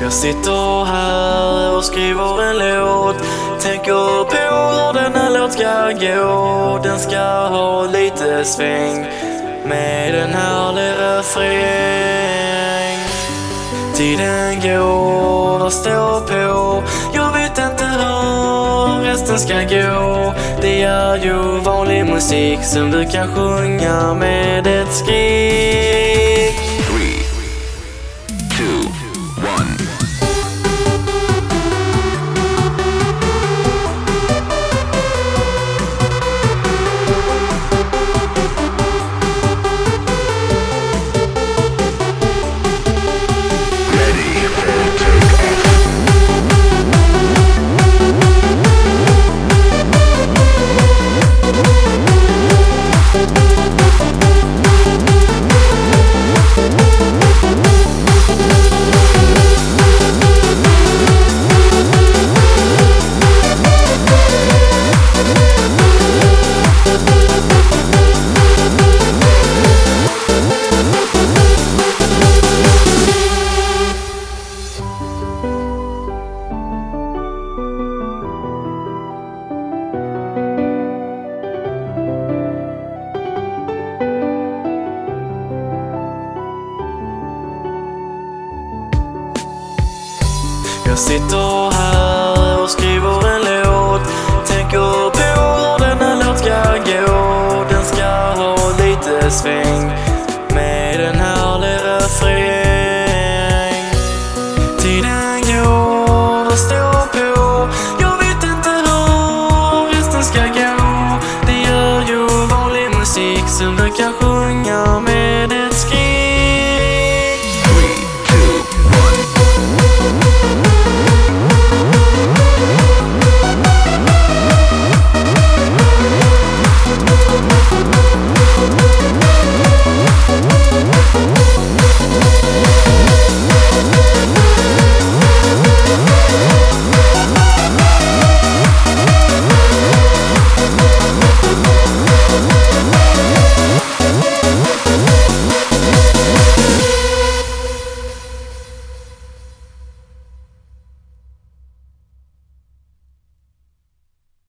Jag sitter här och skriver en låt. Tänker på hur denna låt ska gå. Den ska ha lite sväng Med en härlig refräng. Tiden går och står på. Jag vet inte hur resten ska gå. Det är ju vanlig musik som du kan sjunga med ett skrik Jag sitter här och skriver en låt. Tänker på hur denna låt ska gå. Den ska ha lite sväng med en härlig refräng. Tiden går, vad står på? Jag vet inte hur resten ska gå. Det gör ju vanlig musik som du kan sjunga med.